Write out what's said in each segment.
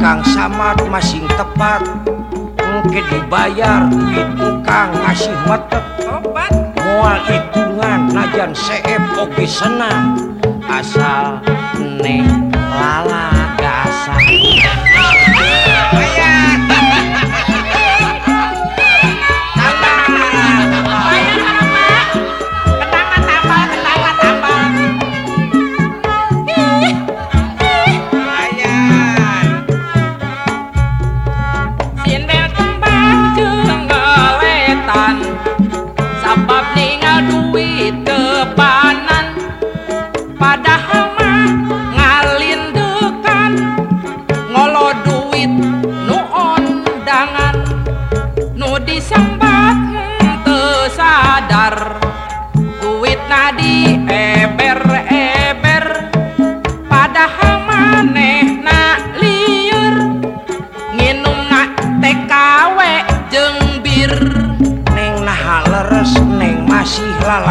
kang samad masing tepat. Mungkin dibayar duit engkang ngasih obat mual hitungan najan seep oke senang. Asal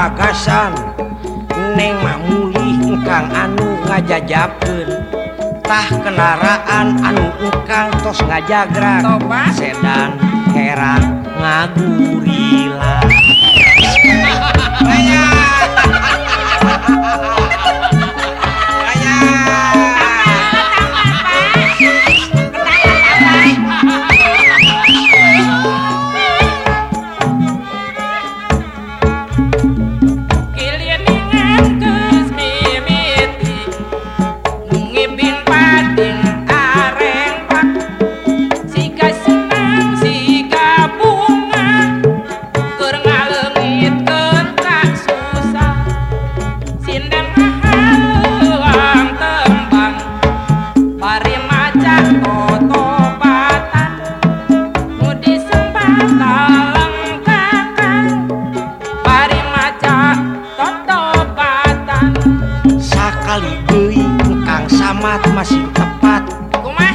bagasan neng mamuli engkang anu ngajajapentah kendaraan anu engkang tos ngajagrak sedan heran ngagurila kiamat masih tepat.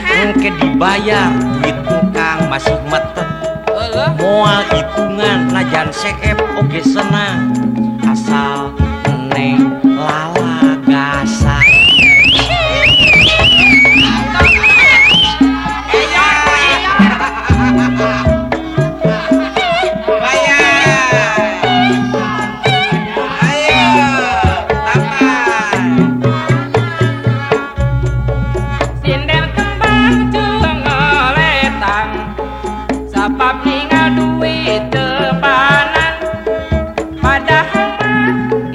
Engke dibayar duit tukang masih metep Moal hitungan najan sekep oge senang. sapam ninga duit tepanan. Padahal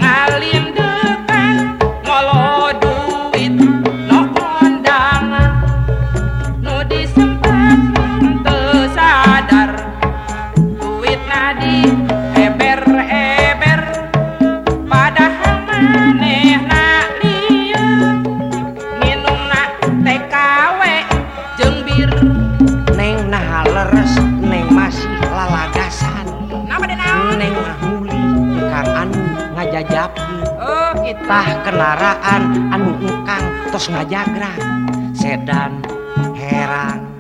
ngalim depan ngolo duit no kondangan. No disempat tesadar duit nadi beda oh, itah kenaraan anu ukang tos ngajagra sedan herang.